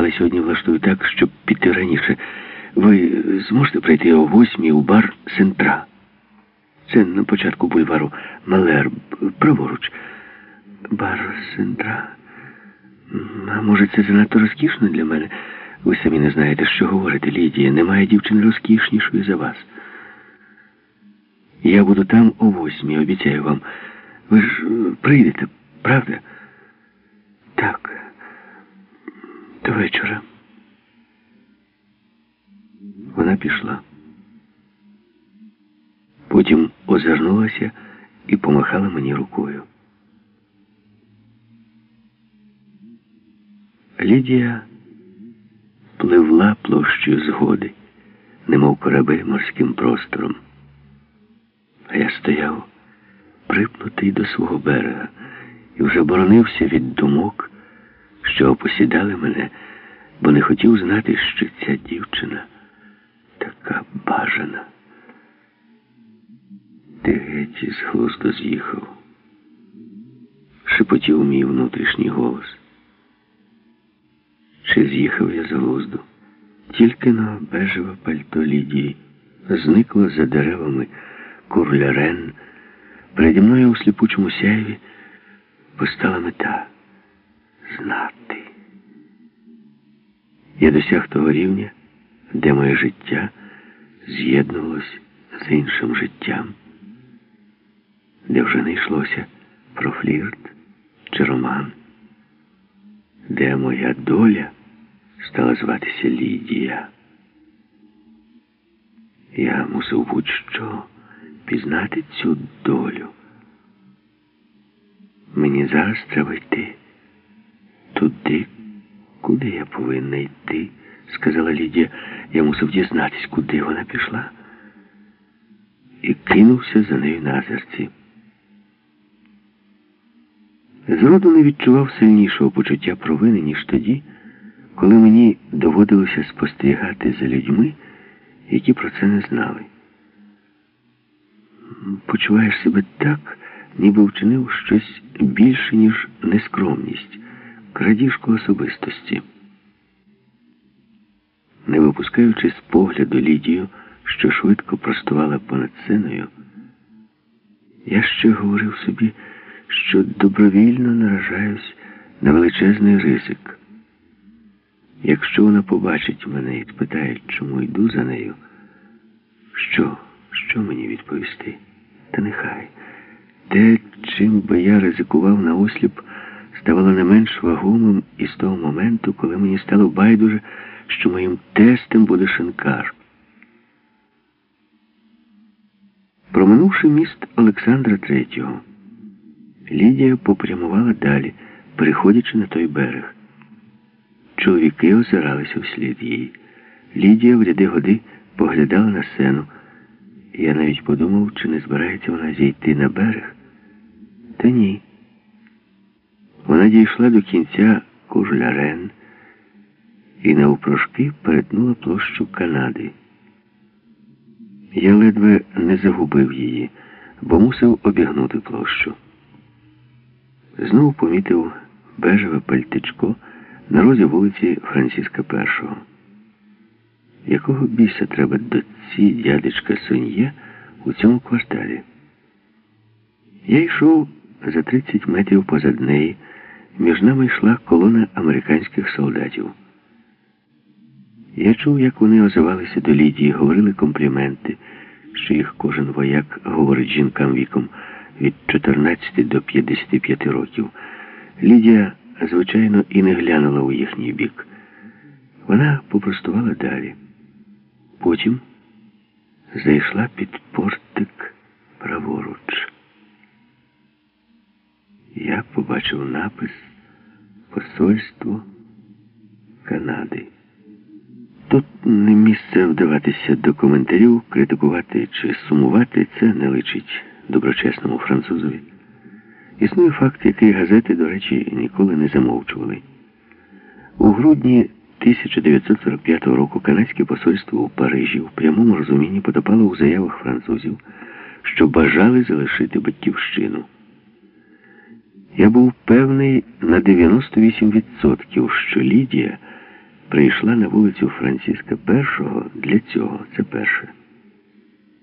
але сьогодні влаштую так, щоб піти раніше. Ви зможете прийти о восьмій у бар Сентра. Це на початку бульвару Малер, праворуч. Бар Сентра. А може, це занадто розкішно для мене? Ви самі не знаєте, що говорите, Лідія. Немає дівчини розкішнішої за вас. Я буду там о восьмій, обіцяю вам. Ви ж е, прийдете, правда? Так. До вечора. Вона пішла. Потім озирнулася і помахала мені рукою. Лідія пливла площею згоди, немов корабель морським простором. А я стояв, припнутий до свого берега, і вже боронився від думок, що опосідали мене, бо не хотів знати, що ця дівчина така бажана. Ти геть із глузду з'їхав, шепотів мій внутрішній голос. Чи з'їхав я з глузду? Тільки на бежеве пальто Лідії зникло за деревами курлярен. Переді мною у сліпучому сяйві постала мета знати. Я досяг того рівня, де моє життя з'єднувалось з іншим життям, де вже не йшлося про флірт чи роман, де моя доля стала зватися Лідія. Я мусив будь-що пізнати цю долю. Мені зараз треба йти туди, куди я повинна йти, сказала Лідія. Я мусив дізнатись, куди вона пішла. І кинувся за нею на озерці. Зроду не відчував сильнішого почуття провини, ніж тоді, коли мені доводилося спостерігати за людьми, які про це не знали. Почуваєш себе так, ніби вчинив щось більше, ніж нескромність, крадіжку особистості. Не випускаючи з погляду Лідію, що швидко простувала понад сценою, я ще говорив собі, що добровільно наражаюсь на величезний ризик. Якщо вона побачить мене і спитає, чому йду за нею, що, що мені відповісти? Та нехай. Те, чим би я ризикував на осліп, ставало не менш вагомим із того моменту, коли мені стало байдуже, що моїм тестем буде шинкар. Проминувши міст Олександра Третього, Лідія попрямувала далі, переходячи на той берег. Чоловіки озиралися вслід їй. Лідія в ряди годи поглядала на сцену. Я навіть подумав, чи не збирається вона зійти на берег. Та ні. Вона дійшла до кінця Кужлярен і навпрошки перетнула площу Канади. Я ледве не загубив її, бо мусив обігнути площу. Знову помітив бежеве пальтичко на розі вулиці Франциска І. Якого біса треба доці дядечка Соньє у цьому кварталі? Я йшов за 30 метрів позад неї. Між нами йшла колона американських солдатів. Я чув, як вони озивалися до Лідії, говорили компліменти, що їх кожен вояк говорить жінкам віком від 14 до 55 років. Лідія, звичайно, і не глянула у їхній бік. Вона попростувала далі. Потім зайшла під портик праворуч. Я побачив напис Посольство Канади. Тут не місце вдаватися до коментарів, критикувати чи сумувати це не личить доброчесному французові. Існує факт, який газети, до речі, ніколи не замовчували. У грудні 1945 року канадське посольство у Парижі в прямому розумінні потопало у заявах французів, що бажали залишити батьківщину. Я був певний на 98%, що Лідія прийшла на вулицю Франциска І для цього. Це перше.